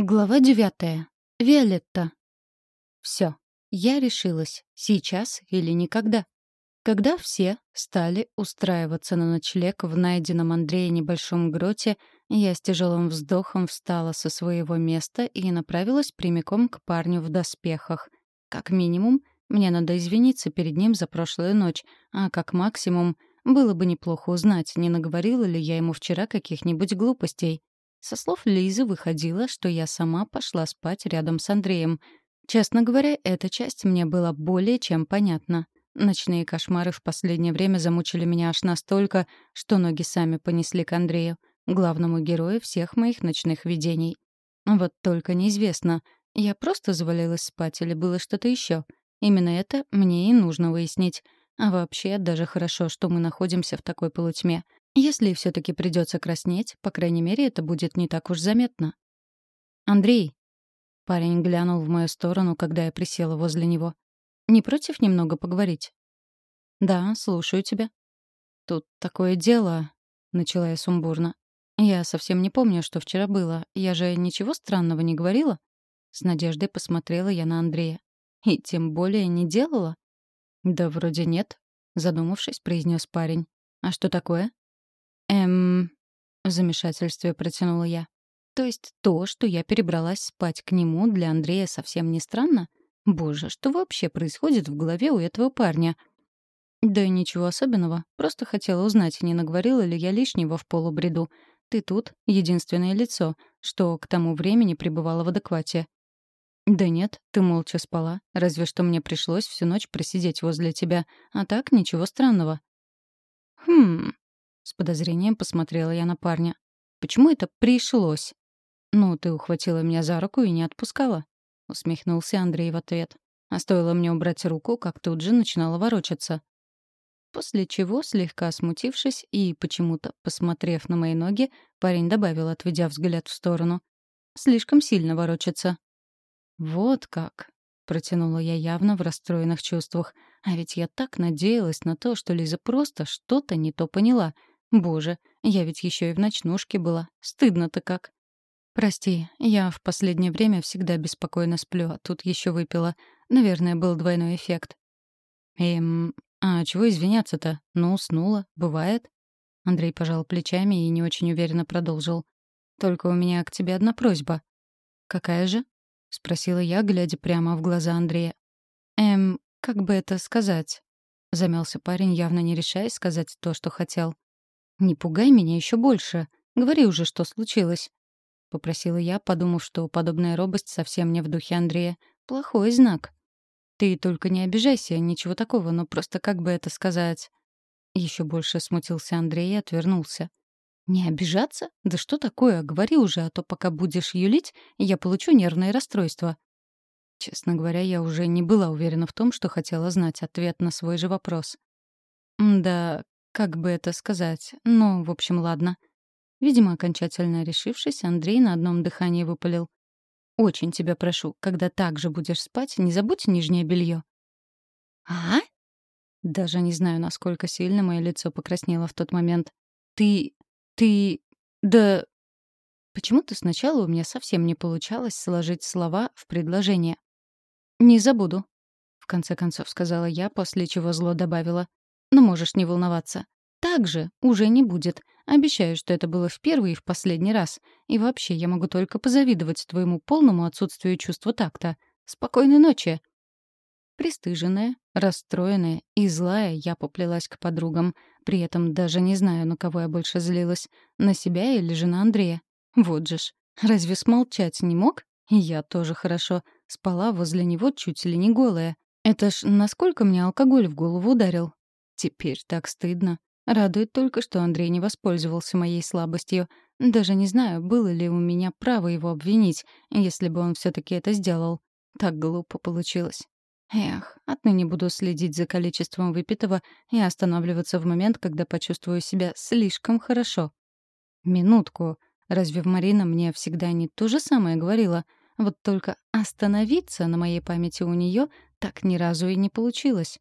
Глава девятая. Виолетта. Все. Я решилась. Сейчас или никогда. Когда все стали устраиваться на ночлег в найденном Андрея небольшом гроте, я с тяжелым вздохом встала со своего места и направилась прямиком к парню в доспехах. Как минимум, мне надо извиниться перед ним за прошлую ночь, а как максимум, было бы неплохо узнать, не наговорила ли я ему вчера каких-нибудь глупостей. Со слов Лизы выходило, что я сама пошла спать рядом с Андреем. Честно говоря, эта часть мне была более чем понятна. Ночные кошмары в последнее время замучили меня аж настолько, что ноги сами понесли к Андрею, главному герою всех моих ночных видений. Вот только неизвестно, я просто завалилась спать или было что-то еще. Именно это мне и нужно выяснить. А вообще, даже хорошо, что мы находимся в такой полутьме — если все-таки придется краснеть, по крайней мере, это будет не так уж заметно. «Андрей!» Парень глянул в мою сторону, когда я присела возле него. «Не против немного поговорить?» «Да, слушаю тебя». «Тут такое дело...» — начала я сумбурно. «Я совсем не помню, что вчера было. Я же ничего странного не говорила?» С надеждой посмотрела я на Андрея. «И тем более не делала?» «Да вроде нет», — задумавшись, произнес парень. «А что такое?» «Эм...» — в замешательстве протянула я. «То есть то, что я перебралась спать к нему, для Андрея совсем не странно? Боже, что вообще происходит в голове у этого парня?» «Да ничего особенного. Просто хотела узнать, не наговорила ли я лишнего в полубреду. Ты тут — единственное лицо, что к тому времени пребывало в адеквате». «Да нет, ты молча спала. Разве что мне пришлось всю ночь просидеть возле тебя. А так, ничего странного». «Хм...» С подозрением посмотрела я на парня. «Почему это пришлось?» «Ну, ты ухватила меня за руку и не отпускала», — усмехнулся Андрей в ответ. А стоило мне убрать руку, как тут же начинала ворочаться. После чего, слегка смутившись и почему-то посмотрев на мои ноги, парень добавил, отведя взгляд в сторону. «Слишком сильно ворочаться». «Вот как», — протянула я явно в расстроенных чувствах. «А ведь я так надеялась на то, что Лиза просто что-то не то поняла, Боже, я ведь еще и в ночнушке была. Стыдно-то как. Прости, я в последнее время всегда беспокойно сплю, а тут еще выпила. Наверное, был двойной эффект. Эм, а чего извиняться-то? Ну, уснула. Бывает. Андрей пожал плечами и не очень уверенно продолжил. Только у меня к тебе одна просьба. Какая же? Спросила я, глядя прямо в глаза Андрея. Эм, как бы это сказать? Замялся парень, явно не решаясь сказать то, что хотел. «Не пугай меня еще больше. Говори уже, что случилось». — попросила я, подумав, что подобная робость совсем не в духе Андрея. Плохой знак. «Ты только не обижайся, ничего такого, но просто как бы это сказать...» Еще больше смутился Андрей и отвернулся. «Не обижаться? Да что такое? Говори уже, а то пока будешь юлить, я получу нервное расстройство». Честно говоря, я уже не была уверена в том, что хотела знать ответ на свой же вопрос. «Да, как бы это сказать? Ну, в общем, ладно. Видимо, окончательно решившись, Андрей на одном дыхании выпалил. «Очень тебя прошу, когда так же будешь спать, не забудь нижнее белье. «А?» Даже не знаю, насколько сильно мое лицо покраснело в тот момент. «Ты... ты... да...» Почему-то сначала у меня совсем не получалось сложить слова в предложение. «Не забуду», — в конце концов сказала я, после чего зло добавила. Но можешь не волноваться. Так же уже не будет. Обещаю, что это было в первый и в последний раз. И вообще, я могу только позавидовать твоему полному отсутствию чувства такта. Спокойной ночи. Пристыженная, расстроенная и злая я поплелась к подругам. При этом даже не знаю, на кого я больше злилась. На себя или же на Андрея. Вот же ж. Разве смолчать не мог? Я тоже хорошо. Спала возле него чуть ли не голая. Это ж насколько мне алкоголь в голову ударил. Теперь так стыдно. Радует только, что Андрей не воспользовался моей слабостью. Даже не знаю, было ли у меня право его обвинить, если бы он все таки это сделал. Так глупо получилось. Эх, отныне буду следить за количеством выпитого и останавливаться в момент, когда почувствую себя слишком хорошо. Минутку. Разве Марина мне всегда не то же самое говорила? Вот только остановиться на моей памяти у нее так ни разу и не получилось.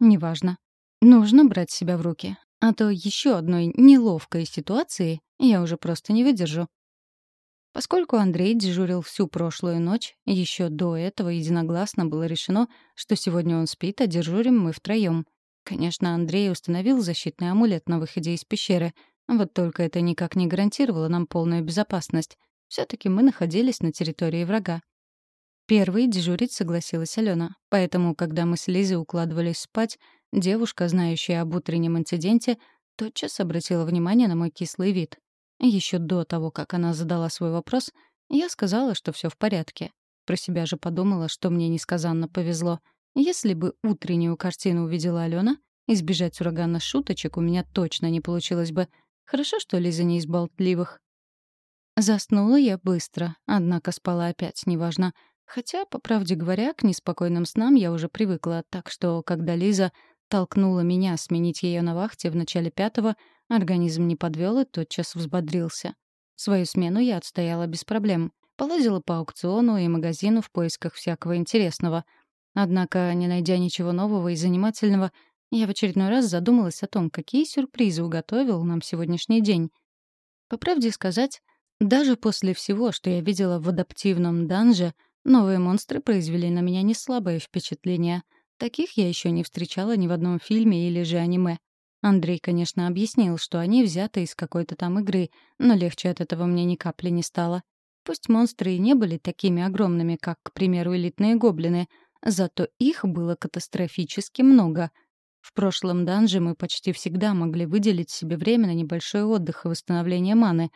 Неважно. Нужно брать себя в руки, а то еще одной неловкой ситуации я уже просто не выдержу. Поскольку Андрей дежурил всю прошлую ночь, еще до этого единогласно было решено, что сегодня он спит, а дежурим мы втроем. Конечно, Андрей установил защитный амулет на выходе из пещеры, вот только это никак не гарантировало нам полную безопасность. все таки мы находились на территории врага. Первой дежурить согласилась Алена, поэтому, когда мы с Лизой укладывались спать, девушка, знающая об утреннем инциденте, тотчас обратила внимание на мой кислый вид. Еще до того, как она задала свой вопрос, я сказала, что все в порядке. Про себя же подумала, что мне несказанно повезло. Если бы утреннюю картину увидела Алена, избежать урагана шуточек у меня точно не получилось бы. Хорошо, что Лиза не из болтливых. Заснула я быстро, однако спала опять, неважно. Хотя, по правде говоря, к неспокойным снам я уже привыкла, так что, когда Лиза толкнула меня сменить ее на вахте в начале пятого, Организм не подвел и тотчас взбодрился. Свою смену я отстояла без проблем. Полазила по аукциону и магазину в поисках всякого интересного. Однако, не найдя ничего нового и занимательного, я в очередной раз задумалась о том, какие сюрпризы уготовил нам сегодняшний день. По правде сказать, даже после всего, что я видела в адаптивном данже, новые монстры произвели на меня неслабое впечатление. Таких я еще не встречала ни в одном фильме или же аниме. Андрей, конечно, объяснил, что они взяты из какой-то там игры, но легче от этого мне ни капли не стало. Пусть монстры и не были такими огромными, как, к примеру, элитные гоблины, зато их было катастрофически много. В прошлом данже мы почти всегда могли выделить себе время на небольшой отдых и восстановление маны.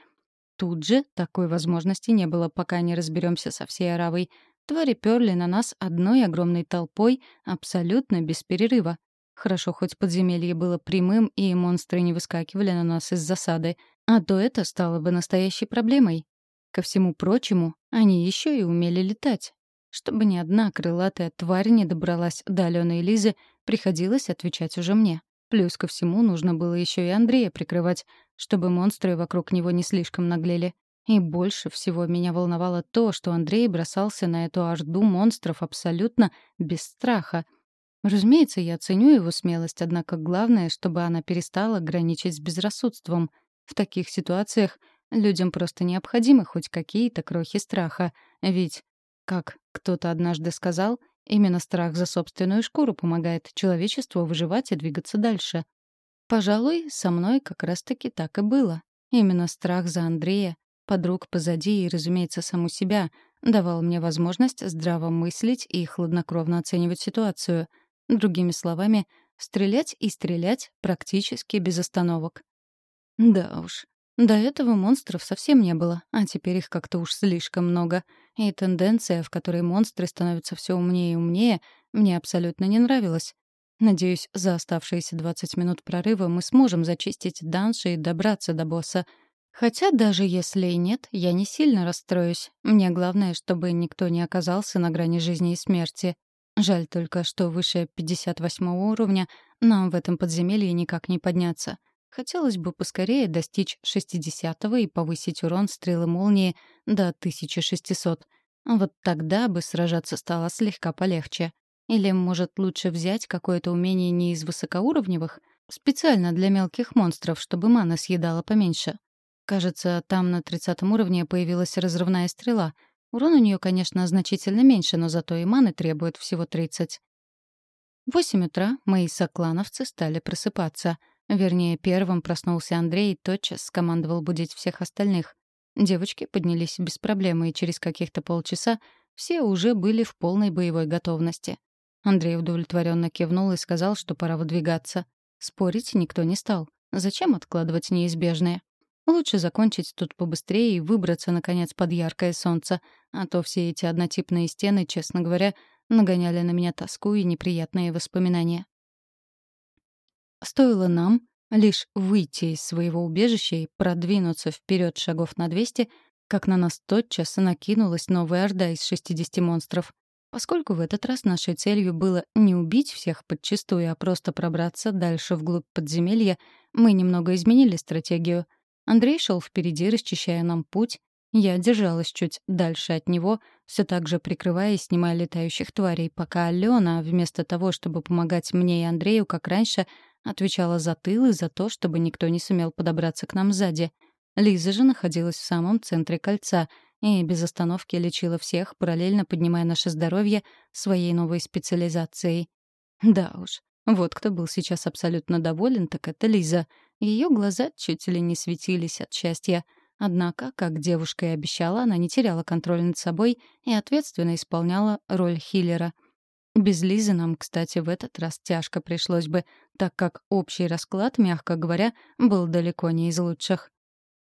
Тут же такой возможности не было, пока не разберемся со всей оравой. Твари перли на нас одной огромной толпой абсолютно без перерыва. Хорошо, хоть подземелье было прямым, и монстры не выскакивали на нас из засады, а то это стало бы настоящей проблемой. Ко всему прочему, они еще и умели летать. Чтобы ни одна крылатая тварь не добралась до Алены и Лизы, приходилось отвечать уже мне. Плюс ко всему нужно было еще и Андрея прикрывать, чтобы монстры вокруг него не слишком наглели. И больше всего меня волновало то, что Андрей бросался на эту орду монстров абсолютно без страха — Разумеется, я ценю его смелость, однако главное, чтобы она перестала граничить с безрассудством. В таких ситуациях людям просто необходимы хоть какие-то крохи страха. Ведь, как кто-то однажды сказал, именно страх за собственную шкуру помогает человечеству выживать и двигаться дальше. Пожалуй, со мной как раз-таки так и было. Именно страх за Андрея, подруг позади и, разумеется, саму себя давал мне возможность здраво мыслить и хладнокровно оценивать ситуацию — Другими словами, стрелять и стрелять практически без остановок. Да уж, до этого монстров совсем не было, а теперь их как-то уж слишком много. И тенденция, в которой монстры становятся все умнее и умнее, мне абсолютно не нравилась. Надеюсь, за оставшиеся 20 минут прорыва мы сможем зачистить данши и добраться до босса. Хотя даже если и нет, я не сильно расстроюсь. Мне главное, чтобы никто не оказался на грани жизни и смерти. Жаль только, что выше 58 уровня нам в этом подземелье никак не подняться. Хотелось бы поскорее достичь 60-го и повысить урон стрелы молнии до 1600. Вот тогда бы сражаться стало слегка полегче. Или, может, лучше взять какое-то умение не из высокоуровневых, специально для мелких монстров, чтобы мана съедала поменьше. Кажется, там на 30 уровне появилась разрывная стрела — Урон у нее, конечно, значительно меньше, но зато и маны требует всего 30. В 8 утра мои соклановцы стали просыпаться. Вернее, первым проснулся Андрей и тотчас скомандовал будить всех остальных. Девочки поднялись без проблемы, и через каких-то полчаса все уже были в полной боевой готовности. Андрей удовлетворенно кивнул и сказал, что пора выдвигаться. Спорить никто не стал. Зачем откладывать неизбежное? Лучше закончить тут побыстрее и выбраться, наконец, под яркое солнце, а то все эти однотипные стены, честно говоря, нагоняли на меня тоску и неприятные воспоминания. Стоило нам лишь выйти из своего убежища и продвинуться вперед шагов на 200, как на нас тотчас накинулась новая орда из 60 монстров. Поскольку в этот раз нашей целью было не убить всех подчистую, а просто пробраться дальше вглубь подземелья, мы немного изменили стратегию — Андрей шел впереди, расчищая нам путь. Я держалась чуть дальше от него, все так же прикрывая и снимая летающих тварей, пока Алена, вместо того, чтобы помогать мне и Андрею, как раньше, отвечала за тыл и за то, чтобы никто не сумел подобраться к нам сзади. Лиза же находилась в самом центре кольца, и без остановки лечила всех, параллельно поднимая наше здоровье своей новой специализацией. Да уж, вот кто был сейчас абсолютно доволен, так это Лиза. Ее глаза чуть ли не светились от счастья. Однако, как девушка и обещала, она не теряла контроль над собой и ответственно исполняла роль хиллера — без Лизы нам, кстати, в этот раз тяжко пришлось бы, так как общий расклад, мягко говоря, был далеко не из лучших.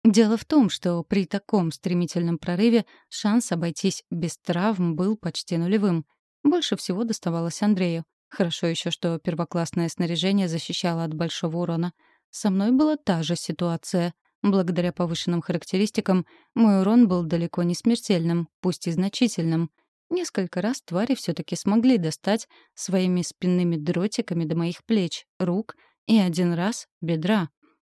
Дело в том, что при таком стремительном прорыве шанс обойтись без травм был почти нулевым. Больше всего доставалось Андрею. Хорошо еще, что первоклассное снаряжение защищало от большого урона. Со мной была та же ситуация. Благодаря повышенным характеристикам мой урон был далеко не смертельным, пусть и значительным — Несколько раз твари все-таки смогли достать своими спинными дротиками до моих плеч, рук и один раз — бедра.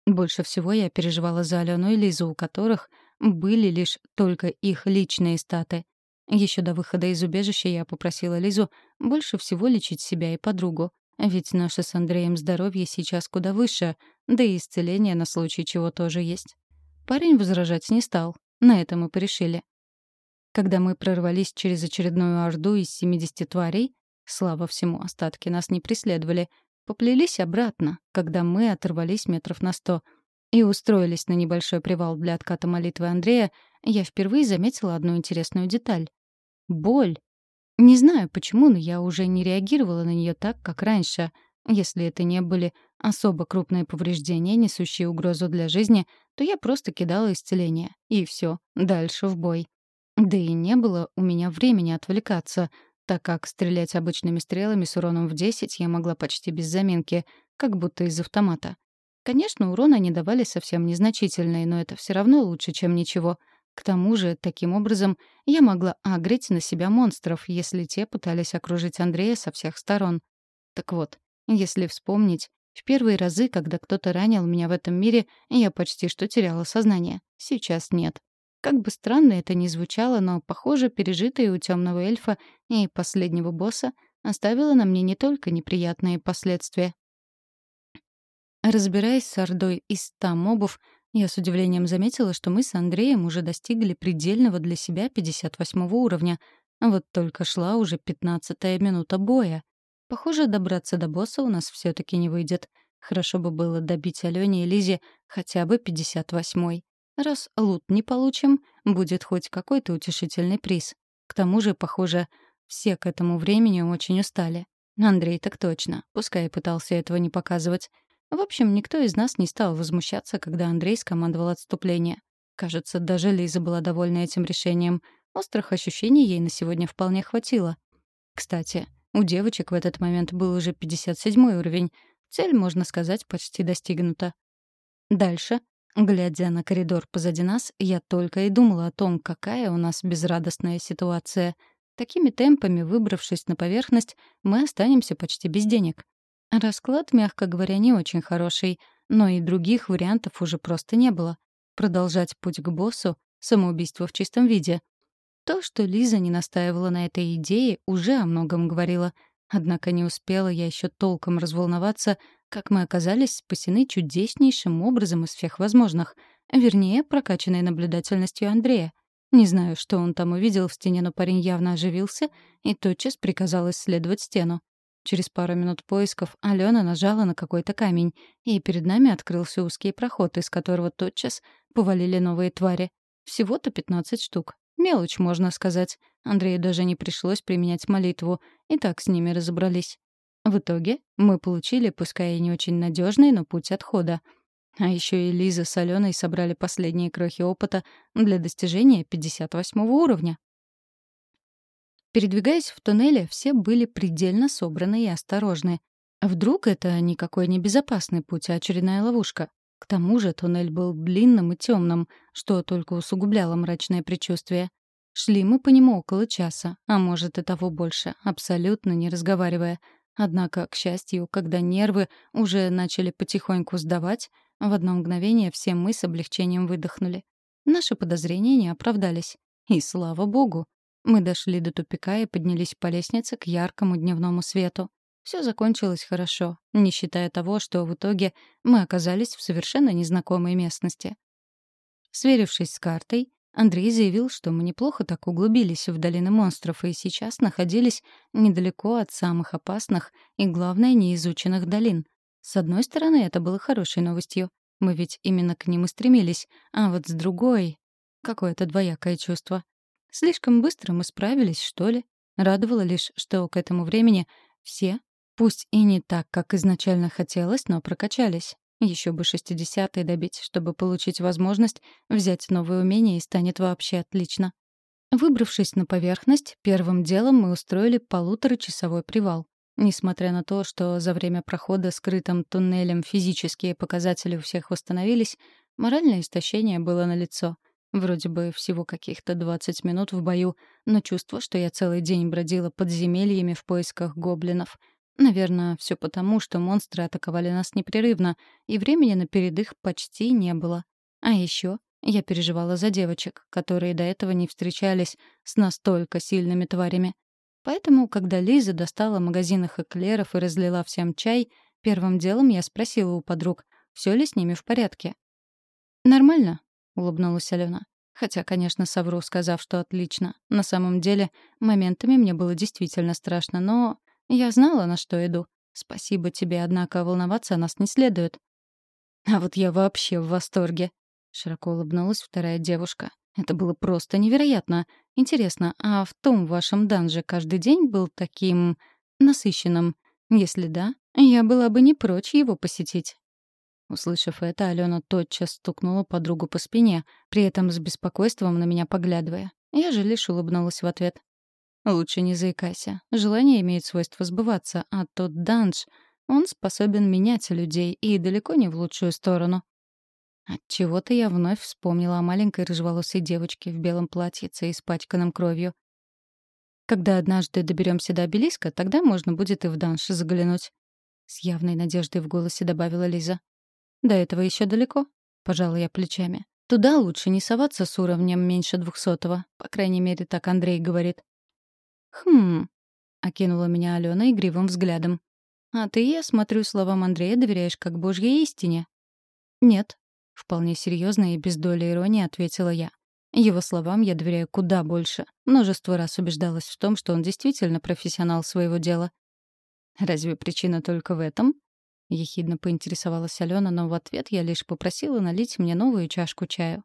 Больше всего я переживала за Алену и Лизу, у которых были лишь только их личные статы. Еще до выхода из убежища я попросила Лизу больше всего лечить себя и подругу. Ведь наше с Андреем здоровье сейчас куда выше, да и исцеление на случай чего тоже есть. Парень возражать не стал. На этом мы порешили. Когда мы прорвались через очередную орду из 70 тварей, слава всему, остатки нас не преследовали, поплелись обратно, когда мы оторвались метров на сто и устроились на небольшой привал для отката молитвы Андрея, я впервые заметила одну интересную деталь. Боль. Не знаю почему, но я уже не реагировала на нее так, как раньше. Если это не были особо крупные повреждения, несущие угрозу для жизни, то я просто кидала исцеление. И все, дальше в бой. Да и не было у меня времени отвлекаться, так как стрелять обычными стрелами с уроном в 10 я могла почти без заминки, как будто из автомата. Конечно, урон они давали совсем незначительный, но это все равно лучше, чем ничего. К тому же, таким образом, я могла агрить на себя монстров, если те пытались окружить Андрея со всех сторон. Так вот, если вспомнить, в первые разы, когда кто-то ранил меня в этом мире, я почти что теряла сознание. Сейчас нет. Как бы странно это ни звучало, но, похоже, пережитое у темного эльфа и последнего босса оставило на мне не только неприятные последствия. Разбираясь с ордой из ста мобов, я с удивлением заметила, что мы с Андреем уже достигли предельного для себя 58 уровня. Вот только шла уже 15-я минута боя. Похоже, добраться до босса у нас все таки не выйдет. Хорошо бы было добить Алене и Лизе хотя бы 58-й. Раз лут не получим, будет хоть какой-то утешительный приз. К тому же, похоже, все к этому времени очень устали. Андрей так точно, пускай пытался этого не показывать. В общем, никто из нас не стал возмущаться, когда Андрей скомандовал отступление. Кажется, даже Лиза была довольна этим решением. Острых ощущений ей на сегодня вполне хватило. Кстати, у девочек в этот момент был уже 57 уровень. Цель, можно сказать, почти достигнута. Дальше Глядя на коридор позади нас, я только и думала о том, какая у нас безрадостная ситуация. Такими темпами, выбравшись на поверхность, мы останемся почти без денег. Расклад, мягко говоря, не очень хороший, но и других вариантов уже просто не было. Продолжать путь к боссу — самоубийство в чистом виде. То, что Лиза не настаивала на этой идее, уже о многом говорило. Однако не успела я еще толком разволноваться, как мы оказались спасены чудеснейшим образом из всех возможных, вернее, прокачанной наблюдательностью Андрея. Не знаю, что он там увидел в стене, но парень явно оживился и тотчас приказал исследовать стену. Через пару минут поисков Алена нажала на какой-то камень, и перед нами открылся узкий проход, из которого тотчас повалили новые твари. Всего-то 15 штук. Мелочь, можно сказать. Андрею даже не пришлось применять молитву, и так с ними разобрались. В итоге мы получили, пускай и не очень надежный, но путь отхода. А еще и Лиза с Аленой собрали последние крохи опыта для достижения 58 уровня. Передвигаясь в туннеле, все были предельно собраны и осторожны. Вдруг это никакой не безопасный путь, а очередная ловушка. К тому же туннель был длинным и темным, что только усугубляло мрачное предчувствие. Шли мы по нему около часа, а может и того больше, абсолютно не разговаривая — Однако, к счастью, когда нервы уже начали потихоньку сдавать, в одно мгновение все мы с облегчением выдохнули. Наши подозрения не оправдались. И слава богу! Мы дошли до тупика и поднялись по лестнице к яркому дневному свету. Все закончилось хорошо, не считая того, что в итоге мы оказались в совершенно незнакомой местности. Сверившись с картой, Андрей заявил, что мы неплохо так углубились в долины монстров и сейчас находились недалеко от самых опасных и, главное, неизученных долин. С одной стороны, это было хорошей новостью. Мы ведь именно к ним и стремились. А вот с другой... Какое-то двоякое чувство. Слишком быстро мы справились, что ли? Радовало лишь, что к этому времени все, пусть и не так, как изначально хотелось, но прокачались. Еще бы 60-й добить, чтобы получить возможность взять новые умения и станет вообще отлично. Выбравшись на поверхность, первым делом мы устроили полуторачасовой привал. Несмотря на то, что за время прохода скрытым туннелем физические показатели у всех восстановились, моральное истощение было налицо. Вроде бы всего каких-то 20 минут в бою, но чувство, что я целый день бродила подземельями в поисках гоблинов — Наверное, все потому, что монстры атаковали нас непрерывно, и времени на передых почти не было. А еще я переживала за девочек, которые до этого не встречались с настолько сильными тварями. Поэтому, когда Лиза достала магазинах эклеров и разлила всем чай, первым делом я спросила у подруг, все ли с ними в порядке. «Нормально», — улыбнулась Алена. Хотя, конечно, совру, сказав, что отлично. На самом деле, моментами мне было действительно страшно, но я знала, на что иду. Спасибо тебе, однако волноваться о нас не следует. А вот я вообще в восторге. Широко улыбнулась вторая девушка. Это было просто невероятно. Интересно, а в том вашем данже каждый день был таким насыщенным? Если да, я была бы не прочь его посетить. Услышав это, Алена тотчас стукнула подругу по спине, при этом с беспокойством на меня поглядывая. Я же лишь улыбнулась в ответ. Лучше не заикайся. Желание имеет свойство сбываться, а тот данж, он способен менять людей и далеко не в лучшую сторону. Отчего-то я вновь вспомнила о маленькой рыжеволосой девочке в белом платьице, испачканном кровью. Когда однажды доберемся до обелиска, тогда можно будет и в данж заглянуть. С явной надеждой в голосе добавила Лиза. До этого еще далеко, пожала я плечами. Туда лучше не соваться с уровнем меньше двухсотого. По крайней мере, так Андрей говорит. «Хм...» — окинула меня Алена игривым взглядом. «А ты, я смотрю, словам Андрея доверяешь как божьей истине». «Нет», — вполне серьезно и без доли иронии ответила я. Его словам я доверяю куда больше. Множество раз убеждалась в том, что он действительно профессионал своего дела. «Разве причина только в этом?» — ехидно поинтересовалась Алена, но в ответ я лишь попросила налить мне новую чашку чаю.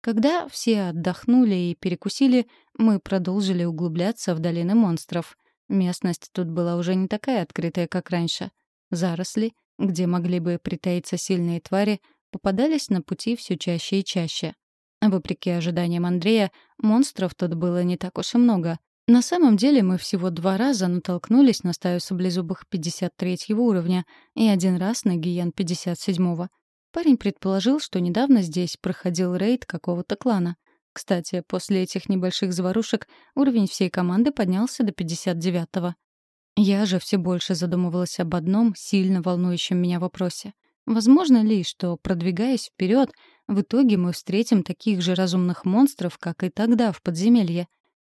Когда все отдохнули и перекусили, мы продолжили углубляться в долины монстров. Местность тут была уже не такая открытая, как раньше. Заросли, где могли бы притаиться сильные твари, попадались на пути все чаще и чаще. Вопреки ожиданиям Андрея, монстров тут было не так уж и много. На самом деле мы всего два раза натолкнулись на стаю саблезубых 53 уровня и один раз на гиен 57 -го. Парень предположил, что недавно здесь проходил рейд какого-то клана. Кстати, после этих небольших заварушек уровень всей команды поднялся до 59-го. Я же все больше задумывалась об одном сильно волнующем меня вопросе. Возможно ли, что, продвигаясь вперед, в итоге мы встретим таких же разумных монстров, как и тогда в подземелье?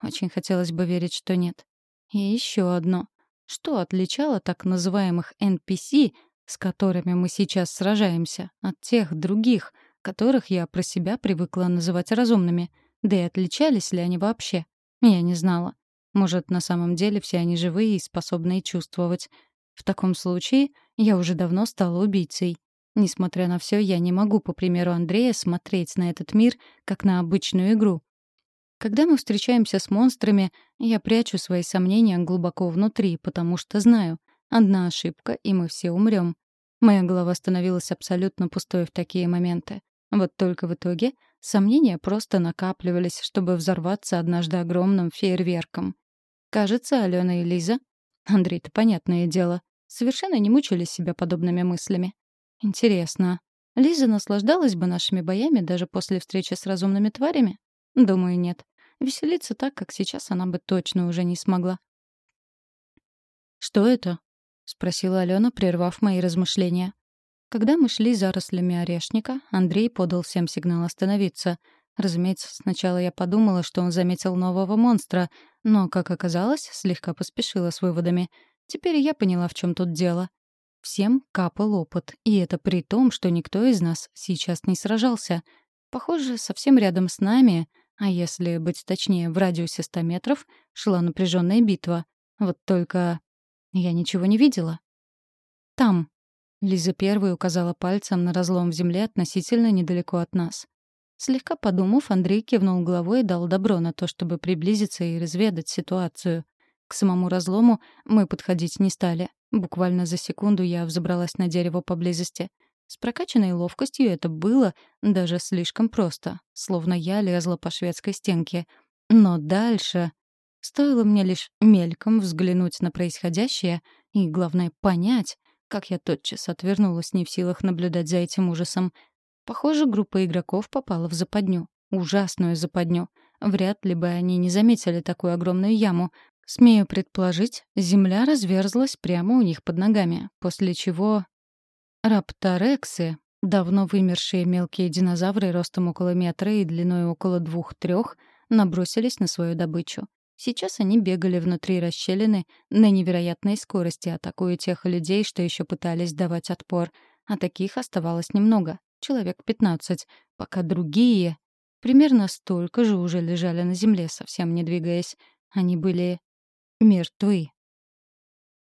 Очень хотелось бы верить, что нет. И еще одно. Что отличало так называемых NPC с которыми мы сейчас сражаемся, от тех других, которых я про себя привыкла называть разумными. Да и отличались ли они вообще? Я не знала. Может, на самом деле все они живые и способны чувствовать. В таком случае я уже давно стала убийцей. Несмотря на все, я не могу, по примеру Андрея, смотреть на этот мир как на обычную игру. Когда мы встречаемся с монстрами, я прячу свои сомнения глубоко внутри, потому что знаю, Одна ошибка, и мы все умрем. Моя голова становилась абсолютно пустой в такие моменты. Вот только в итоге сомнения просто накапливались, чтобы взорваться однажды огромным фейерверком. Кажется, Алена и Лиза, Андрей-то понятное дело, совершенно не мучили себя подобными мыслями. Интересно, Лиза наслаждалась бы нашими боями даже после встречи с разумными тварями? Думаю, нет. Веселиться так, как сейчас, она бы точно уже не смогла. «Что это?» — спросила Алена, прервав мои размышления. Когда мы шли зарослями орешника, Андрей подал всем сигнал остановиться. Разумеется, сначала я подумала, что он заметил нового монстра, но, как оказалось, слегка поспешила с выводами. Теперь я поняла, в чем тут дело. Всем капал опыт, и это при том, что никто из нас сейчас не сражался. Похоже, совсем рядом с нами, а если быть точнее, в радиусе ста метров, шла напряженная битва. Вот только я ничего не видела. Там. Лиза первой указала пальцем на разлом в земле относительно недалеко от нас. Слегка подумав, Андрей кивнул головой и дал добро на то, чтобы приблизиться и разведать ситуацию. К самому разлому мы подходить не стали. Буквально за секунду я взобралась на дерево поблизости. С прокачанной ловкостью это было даже слишком просто, словно я лезла по шведской стенке. Но дальше... Стоило мне лишь мельком взглянуть на происходящее и, главное, понять, как я тотчас отвернулась не в силах наблюдать за этим ужасом. Похоже, группа игроков попала в западню. Ужасную западню. Вряд ли бы они не заметили такую огромную яму, Смею предположить, земля разверзлась прямо у них под ногами, после чего рапторексы, давно вымершие мелкие динозавры ростом около метра и длиной около двух-трех, набросились на свою добычу. Сейчас они бегали внутри расщелины на невероятной скорости, атакуя тех людей, что еще пытались давать отпор. А таких оставалось немного, человек 15, пока другие примерно столько же уже лежали на земле, совсем не двигаясь. Они были мертвы.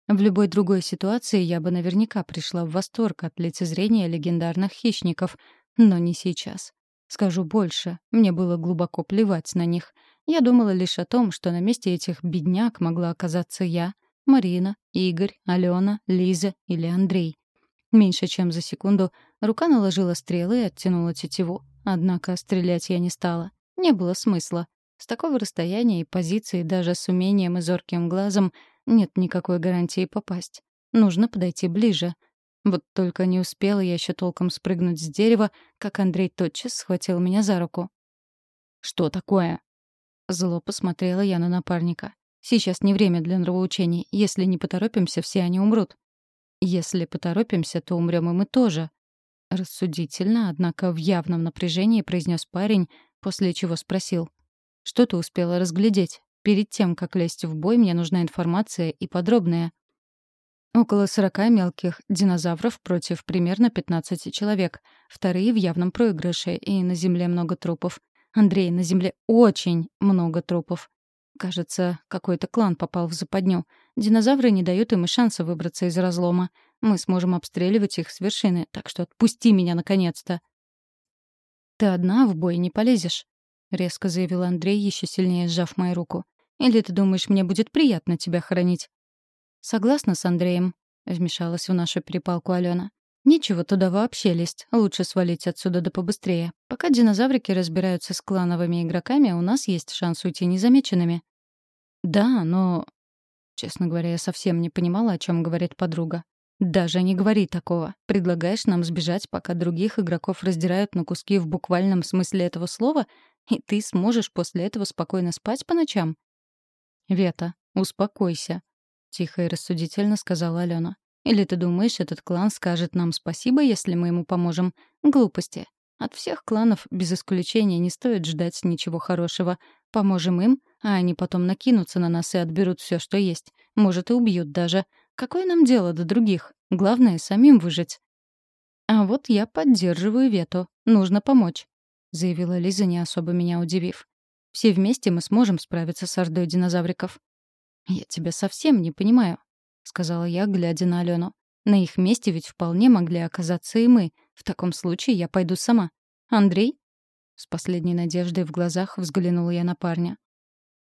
В любой другой ситуации я бы наверняка пришла в восторг от лицезрения легендарных хищников, но не сейчас. Скажу больше, мне было глубоко плевать на них. Я думала лишь о том, что на месте этих бедняк могла оказаться я, Марина, Игорь, Алена, Лиза или Андрей. Меньше чем за секунду рука наложила стрелы и оттянула тетиву. Однако стрелять я не стала. Не было смысла. С такого расстояния и позиции даже с умением и зорким глазом нет никакой гарантии попасть. Нужно подойти ближе. Вот только не успела я еще толком спрыгнуть с дерева, как Андрей тотчас схватил меня за руку. «Что такое?» Зло посмотрела я на напарника. «Сейчас не время для нравоучений. Если не поторопимся, все они умрут». «Если поторопимся, то умрем и мы тоже». Рассудительно, однако в явном напряжении произнес парень, после чего спросил. Что ты успела разглядеть? Перед тем, как лезть в бой, мне нужна информация и подробная. Около сорока мелких динозавров против примерно 15 человек. Вторые в явном проигрыше, и на Земле много трупов. Андрей, на Земле очень много трупов. Кажется, какой-то клан попал в западню. Динозавры не дают им и шанса выбраться из разлома. Мы сможем обстреливать их с вершины, так что отпусти меня наконец-то. Ты одна в бой не полезешь. — резко заявил Андрей, еще сильнее сжав мою руку. «Или ты думаешь, мне будет приятно тебя хоронить?» «Согласна с Андреем», — вмешалась в нашу перепалку Алена. «Нечего туда вообще лезть. Лучше свалить отсюда да побыстрее. Пока динозаврики разбираются с клановыми игроками, у нас есть шанс уйти незамеченными». «Да, но...» Честно говоря, я совсем не понимала, о чем говорит подруга. «Даже не говори такого. Предлагаешь нам сбежать, пока других игроков раздирают на куски в буквальном смысле этого слова? И ты сможешь после этого спокойно спать по ночам? Вета, успокойся, тихо и рассудительно сказала Алена. Или ты думаешь, этот клан скажет нам спасибо, если мы ему поможем? Глупости. От всех кланов без исключения не стоит ждать ничего хорошего. Поможем им, а они потом накинутся на нас и отберут все, что есть. Может, и убьют даже. Какое нам дело до других? Главное, самим выжить. А вот я поддерживаю Вету. Нужно помочь. — заявила Лиза, не особо меня удивив. «Все вместе мы сможем справиться с ордой динозавриков». «Я тебя совсем не понимаю», — сказала я, глядя на Алену. «На их месте ведь вполне могли оказаться и мы. В таком случае я пойду сама. Андрей?» С последней надеждой в глазах взглянула я на парня.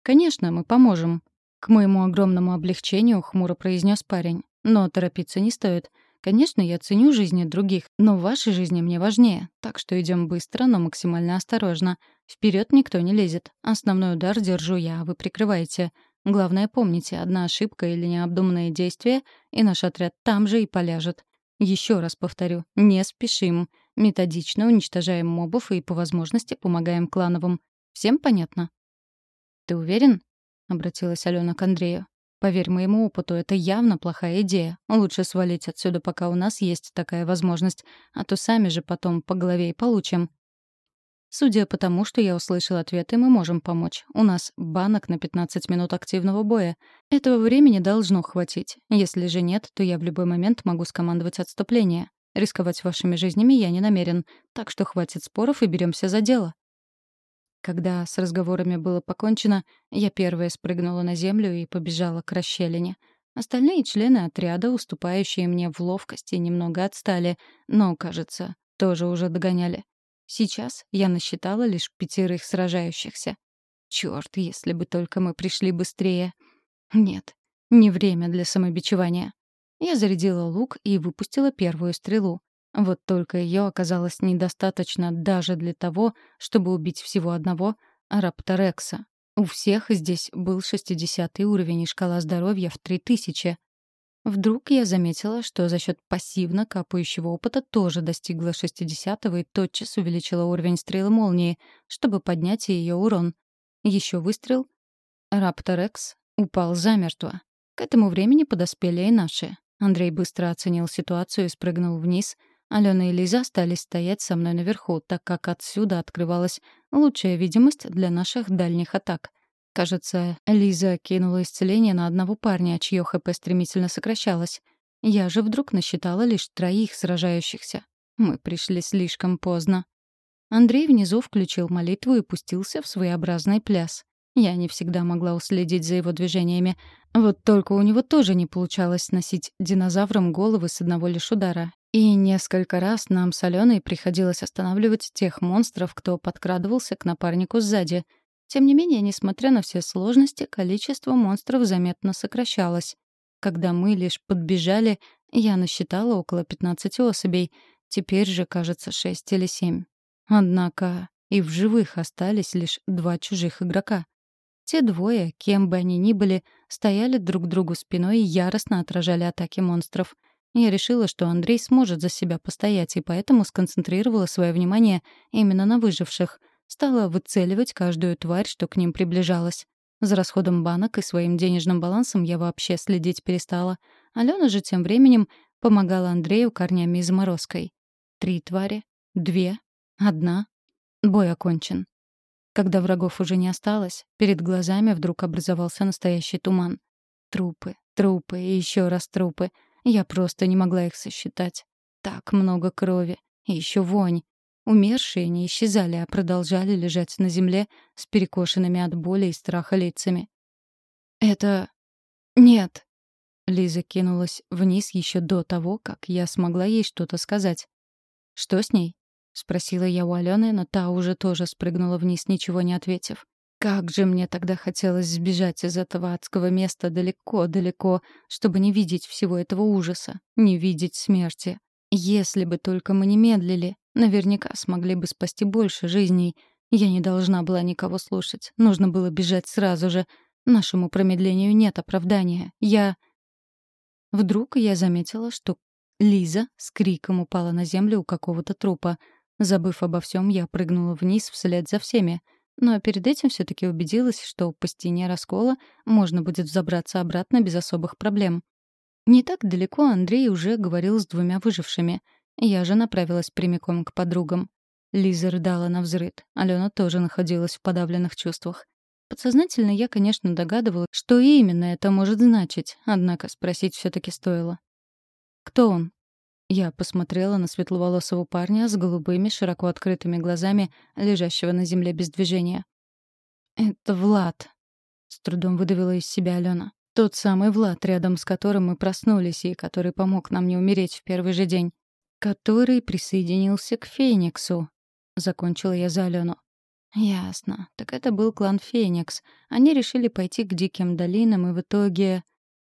«Конечно, мы поможем», — к моему огромному облегчению хмуро произнес парень. «Но торопиться не стоит. Конечно, я ценю жизни других, но вашей жизни мне важнее. Так что идем быстро, но максимально осторожно. Вперед никто не лезет. Основной удар держу я, а вы прикрываете. Главное, помните, одна ошибка или необдуманное действие, и наш отряд там же и поляжет. Еще раз повторю, не спешим. Методично уничтожаем мобов и, по возможности, помогаем клановым. Всем понятно? «Ты уверен?» — обратилась Алена к Андрею. Поверь моему опыту, это явно плохая идея. Лучше свалить отсюда, пока у нас есть такая возможность, а то сами же потом по голове и получим. Судя по тому, что я услышал ответы, мы можем помочь. У нас банок на 15 минут активного боя. Этого времени должно хватить. Если же нет, то я в любой момент могу скомандовать отступление. Рисковать вашими жизнями я не намерен, так что хватит споров и беремся за дело». Когда с разговорами было покончено, я первая спрыгнула на землю и побежала к расщелине. Остальные члены отряда, уступающие мне в ловкости, немного отстали, но, кажется, тоже уже догоняли. Сейчас я насчитала лишь пятерых сражающихся. Чёрт, если бы только мы пришли быстрее. Нет, не время для самобичевания. Я зарядила лук и выпустила первую стрелу. Вот только ее оказалось недостаточно даже для того, чтобы убить всего одного Рапторекса. У всех здесь был 60 уровень и шкала здоровья в 3000. Вдруг я заметила, что за счет пассивно капающего опыта тоже достигла 60-го и тотчас увеличила уровень стрелы молнии, чтобы поднять ее урон. Еще выстрел. Рапторекс упал замертво. К этому времени подоспели и наши. Андрей быстро оценил ситуацию и спрыгнул вниз — Алена и Лиза остались стоять со мной наверху, так как отсюда открывалась лучшая видимость для наших дальних атак. Кажется, Лиза кинула исцеление на одного парня, чье ХП стремительно сокращалось. Я же вдруг насчитала лишь троих сражающихся. Мы пришли слишком поздно. Андрей внизу включил молитву и пустился в своеобразный пляс. Я не всегда могла уследить за его движениями. Вот только у него тоже не получалось сносить динозаврам головы с одного лишь удара. И несколько раз нам с Аленой приходилось останавливать тех монстров, кто подкрадывался к напарнику сзади. Тем не менее, несмотря на все сложности, количество монстров заметно сокращалось. Когда мы лишь подбежали, я насчитала около 15 особей. Теперь же, кажется, 6 или 7. Однако и в живых остались лишь два чужих игрока. Те двое, кем бы они ни были, стояли друг другу спиной и яростно отражали атаки монстров — я решила, что Андрей сможет за себя постоять, и поэтому сконцентрировала свое внимание именно на выживших. Стала выцеливать каждую тварь, что к ним приближалась. За расходом банок и своим денежным балансом я вообще следить перестала. Алена же тем временем помогала Андрею корнями и заморозкой. Три твари, две, одна. Бой окончен. Когда врагов уже не осталось, перед глазами вдруг образовался настоящий туман. Трупы, трупы и еще раз трупы — я просто не могла их сосчитать. Так много крови. И еще вонь. Умершие не исчезали, а продолжали лежать на земле с перекошенными от боли и страха лицами. «Это... нет». Лиза кинулась вниз еще до того, как я смогла ей что-то сказать. «Что с ней?» — спросила я у Алены, но та уже тоже спрыгнула вниз, ничего не ответив. Как же мне тогда хотелось сбежать из этого адского места далеко-далеко, чтобы не видеть всего этого ужаса, не видеть смерти. Если бы только мы не медлили, наверняка смогли бы спасти больше жизней. Я не должна была никого слушать. Нужно было бежать сразу же. Нашему промедлению нет оправдания. Я... Вдруг я заметила, что Лиза с криком упала на землю у какого-то трупа. Забыв обо всем, я прыгнула вниз вслед за всеми — но перед этим все таки убедилась, что по стене раскола можно будет взобраться обратно без особых проблем. Не так далеко Андрей уже говорил с двумя выжившими. Я же направилась прямиком к подругам. Лиза рыдала на взрыд. Алена тоже находилась в подавленных чувствах. Подсознательно я, конечно, догадывалась, что именно это может значить, однако спросить все таки стоило. «Кто он?» Я посмотрела на светловолосого парня с голубыми, широко открытыми глазами, лежащего на земле без движения. «Это Влад», — с трудом выдавила из себя Алена. «Тот самый Влад, рядом с которым мы проснулись и который помог нам не умереть в первый же день. Который присоединился к Фениксу», — закончила я за Алену. «Ясно. Так это был клан Феникс. Они решили пойти к Диким долинам, и в итоге...»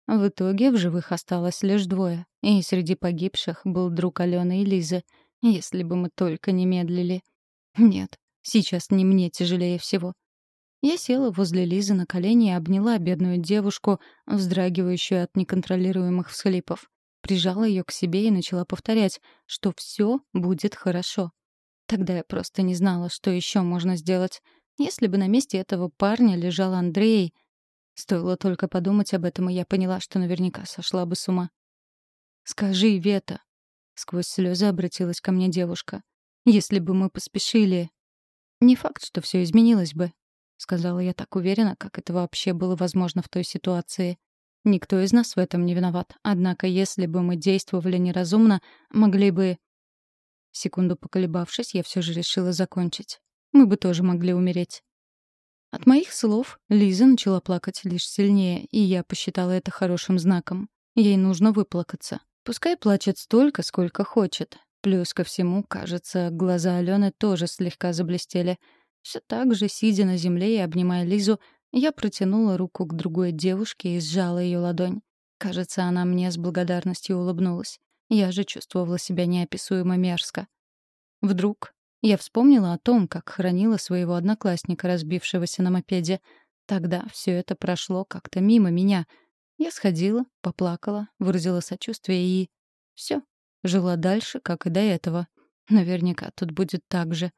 В итоге в живых осталось лишь двое, и среди погибших был друг Алены и Лизы, если бы мы только не медлили. Нет, сейчас не мне тяжелее всего. Я села возле Лизы на колени и обняла бедную девушку, вздрагивающую от неконтролируемых всхлипов. Прижала ее к себе и начала повторять, что все будет хорошо. Тогда я просто не знала, что еще можно сделать. Если бы на месте этого парня лежал Андрей — Стоило только подумать об этом, и я поняла, что наверняка сошла бы с ума. «Скажи, Вета!» — сквозь слезы обратилась ко мне девушка. «Если бы мы поспешили...» «Не факт, что все изменилось бы», — сказала я так уверенно, как это вообще было возможно в той ситуации. Никто из нас в этом не виноват. Однако, если бы мы действовали неразумно, могли бы... Секунду поколебавшись, я все же решила закончить. Мы бы тоже могли умереть. От моих слов Лиза начала плакать лишь сильнее, и я посчитала это хорошим знаком. Ей нужно выплакаться. Пускай плачет столько, сколько хочет. Плюс ко всему, кажется, глаза Алены тоже слегка заблестели. Все так же, сидя на земле и обнимая Лизу, я протянула руку к другой девушке и сжала ее ладонь. Кажется, она мне с благодарностью улыбнулась. Я же чувствовала себя неописуемо мерзко. Вдруг я вспомнила о том, как хранила своего одноклассника, разбившегося на мопеде. Тогда все это прошло как-то мимо меня. Я сходила, поплакала, выразила сочувствие и... все, жила дальше, как и до этого. Наверняка тут будет так же.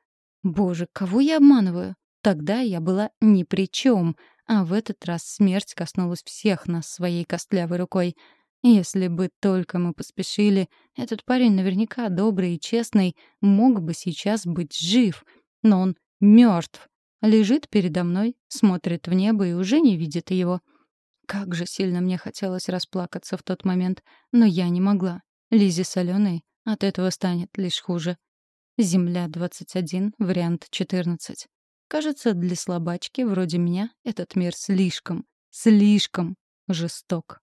Боже, кого я обманываю? Тогда я была ни при чем, а в этот раз смерть коснулась всех нас своей костлявой рукой — если бы только мы поспешили, этот парень наверняка добрый и честный, мог бы сейчас быть жив. Но он мертв, лежит передо мной, смотрит в небо и уже не видит его. Как же сильно мне хотелось расплакаться в тот момент, но я не могла. Лизе соленой от этого станет лишь хуже. Земля 21, вариант 14. Кажется, для слабачки вроде меня этот мир слишком, слишком жесток.